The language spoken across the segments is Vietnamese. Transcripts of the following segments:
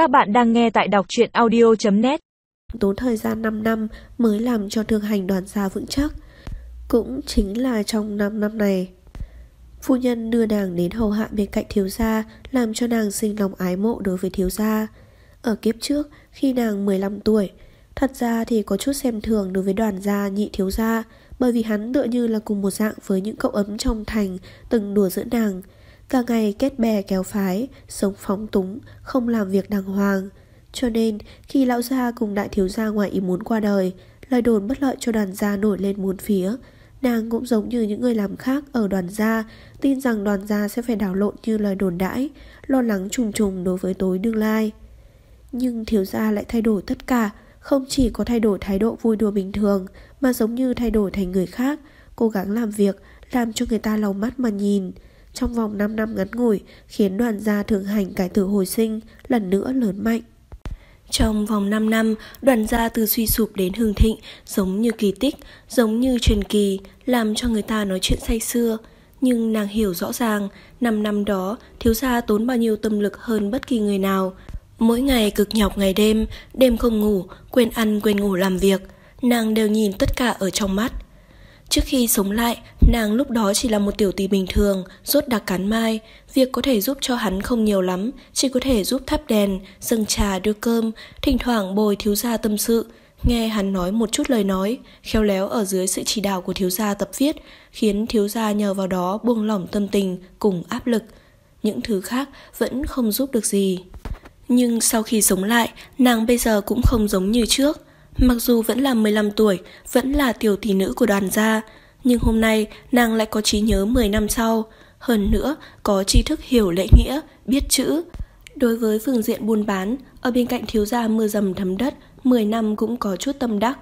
Các bạn đang nghe tại đọc truyện audio.net Tốn thời gian 5 năm mới làm cho thương hành đoàn gia vững chắc. Cũng chính là trong 5 năm này. Phu nhân đưa nàng đến hầu hạ bên cạnh thiếu gia làm cho nàng sinh lòng ái mộ đối với thiếu gia. Ở kiếp trước, khi nàng 15 tuổi, thật ra thì có chút xem thường đối với đoàn gia nhị thiếu gia bởi vì hắn tựa như là cùng một dạng với những cậu ấm trong thành từng đùa giữa nàng. Cả ngày kết bè kéo phái, sống phóng túng, không làm việc đàng hoàng. Cho nên, khi lão gia cùng đại thiếu gia ngoài ý muốn qua đời, lời đồn bất lợi cho đoàn gia nổi lên muôn phía. Nàng cũng giống như những người làm khác ở đoàn gia, tin rằng đoàn gia sẽ phải đảo lộn như lời đồn đãi, lo lắng trùng trùng đối với tối đương lai. Nhưng thiếu gia lại thay đổi tất cả, không chỉ có thay đổi thái độ vui đùa bình thường, mà giống như thay đổi thành người khác, cố gắng làm việc, làm cho người ta lòng mắt mà nhìn trong vòng 5 năm ngắn ngủi khiến đoàn gia thường hành cải tử hồi sinh lần nữa lớn mạnh. Trong vòng 5 năm, đoàn gia từ suy sụp đến hưng thịnh, giống như kỳ tích, giống như truyền kỳ, làm cho người ta nói chuyện say xưa. Nhưng nàng hiểu rõ ràng, 5 năm đó, thiếu gia tốn bao nhiêu tâm lực hơn bất kỳ người nào. Mỗi ngày cực nhọc ngày đêm, đêm không ngủ, quên ăn quên ngủ làm việc, nàng đều nhìn tất cả ở trong mắt. Trước khi sống lại, nàng lúc đó chỉ là một tiểu tỷ bình thường, rốt đặc cán mai. Việc có thể giúp cho hắn không nhiều lắm, chỉ có thể giúp thắp đèn, dâng trà đưa cơm, thỉnh thoảng bồi thiếu gia tâm sự. Nghe hắn nói một chút lời nói, khéo léo ở dưới sự chỉ đạo của thiếu gia tập viết, khiến thiếu gia nhờ vào đó buông lỏng tâm tình cùng áp lực. Những thứ khác vẫn không giúp được gì. Nhưng sau khi sống lại, nàng bây giờ cũng không giống như trước. Mặc dù vẫn là 15 tuổi, vẫn là tiểu tỷ nữ của đoàn gia, nhưng hôm nay nàng lại có trí nhớ 10 năm sau. Hơn nữa, có tri thức hiểu lễ nghĩa, biết chữ. Đối với phương diện buôn bán, ở bên cạnh thiếu gia mưa dầm thấm đất, 10 năm cũng có chút tâm đắc.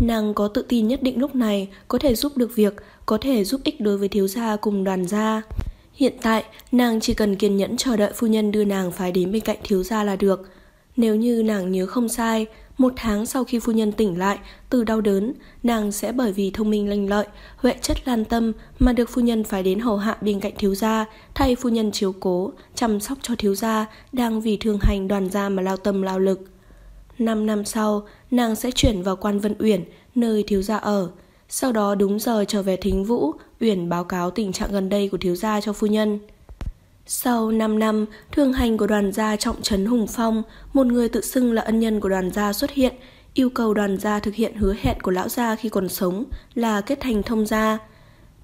Nàng có tự tin nhất định lúc này có thể giúp được việc, có thể giúp ích đối với thiếu gia cùng đoàn gia. Hiện tại, nàng chỉ cần kiên nhẫn chờ đợi phu nhân đưa nàng phái đến bên cạnh thiếu gia là được. Nếu như nàng nhớ không sai, một tháng sau khi phu nhân tỉnh lại từ đau đớn, nàng sẽ bởi vì thông minh lanh lợi, huệ chất lan tâm mà được phu nhân phải đến hầu hạ bên cạnh thiếu gia, thay phu nhân chiếu cố, chăm sóc cho thiếu gia, đang vì thương hành đoàn gia mà lao tâm lao lực. Năm năm sau, nàng sẽ chuyển vào quan Vân Uyển, nơi thiếu gia ở. Sau đó đúng giờ trở về Thính Vũ, Uyển báo cáo tình trạng gần đây của thiếu gia cho phu nhân. Sau 5 năm, thương hành của đoàn gia trọng trấn Hùng Phong, một người tự xưng là ân nhân của đoàn gia xuất hiện, yêu cầu đoàn gia thực hiện hứa hẹn của lão gia khi còn sống là kết thành thông gia.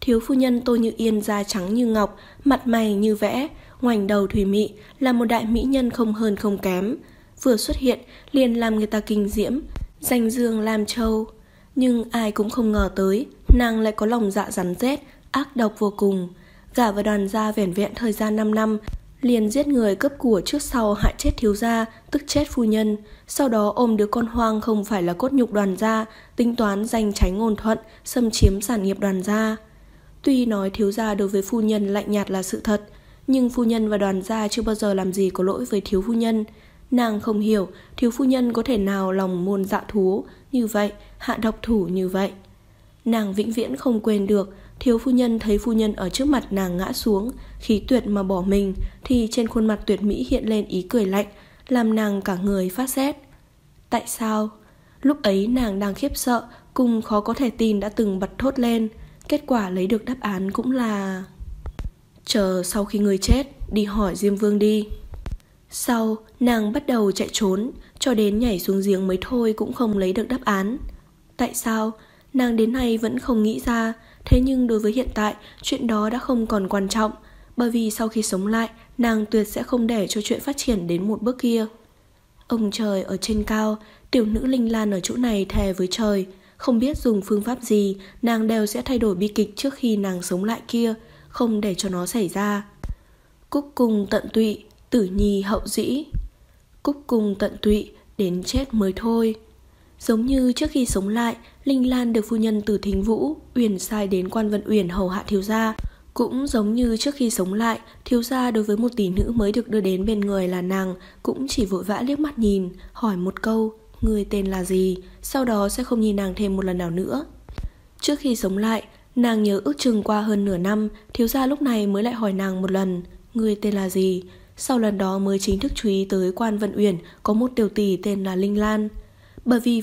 Thiếu phu nhân Tô Như Yên da trắng như ngọc, mặt mày như vẽ, ngoảnh đầu thủy mị, là một đại mỹ nhân không hơn không kém. Vừa xuất hiện, liền làm người ta kinh diễm, danh dương làm châu. Nhưng ai cũng không ngờ tới, nàng lại có lòng dạ rắn rết, ác độc vô cùng gả vào đoàn gia vẻn vẹn thời gian 5 năm, liền giết người cướp của trước sau hại chết thiếu gia, tức chết phu nhân, sau đó ôm đứa con hoang không phải là cốt nhục đoàn gia, tính toán giành tránh ngôn thuận, xâm chiếm sản nghiệp đoàn gia. Tuy nói thiếu gia đối với phu nhân lạnh nhạt là sự thật, nhưng phu nhân và đoàn gia chưa bao giờ làm gì có lỗi với thiếu phu nhân. Nàng không hiểu thiếu phu nhân có thể nào lòng muôn dạ thú như vậy, hạ độc thủ như vậy. Nàng vĩnh viễn không quên được Thiếu phu nhân thấy phu nhân ở trước mặt nàng ngã xuống, khí tuyệt mà bỏ mình, thì trên khuôn mặt tuyệt mỹ hiện lên ý cười lạnh, làm nàng cả người phát rét. Tại sao? Lúc ấy nàng đang khiếp sợ, cùng khó có thể tin đã từng bật thốt lên. Kết quả lấy được đáp án cũng là... Chờ sau khi người chết, đi hỏi Diêm Vương đi. Sau, nàng bắt đầu chạy trốn, cho đến nhảy xuống giếng mới thôi cũng không lấy được đáp án. Tại sao? Nàng đến nay vẫn không nghĩ ra, Thế nhưng đối với hiện tại, chuyện đó đã không còn quan trọng, bởi vì sau khi sống lại, nàng tuyệt sẽ không để cho chuyện phát triển đến một bước kia. Ông trời ở trên cao, tiểu nữ Linh Lan ở chỗ này thề với trời, không biết dùng phương pháp gì, nàng đều sẽ thay đổi bi kịch trước khi nàng sống lại kia, không để cho nó xảy ra. Cúc cung tận tụy, tử nhi hậu dĩ. Cúc cung tận tụy, đến chết mới thôi. Giống như trước khi sống lại, Linh Lan được phu nhân từ Thính Vũ, Uyển sai đến quan Vân Uyển hầu hạ thiếu gia. Cũng giống như trước khi sống lại, thiếu gia đối với một tỷ nữ mới được đưa đến bên người là nàng, cũng chỉ vội vã liếc mắt nhìn, hỏi một câu, người tên là gì, sau đó sẽ không nhìn nàng thêm một lần nào nữa. Trước khi sống lại, nàng nhớ ước chừng qua hơn nửa năm, thiếu gia lúc này mới lại hỏi nàng một lần, người tên là gì, sau lần đó mới chính thức chú ý tới quan Vận Uyển có một tiểu tỷ tên là Linh Lan. Bởi vì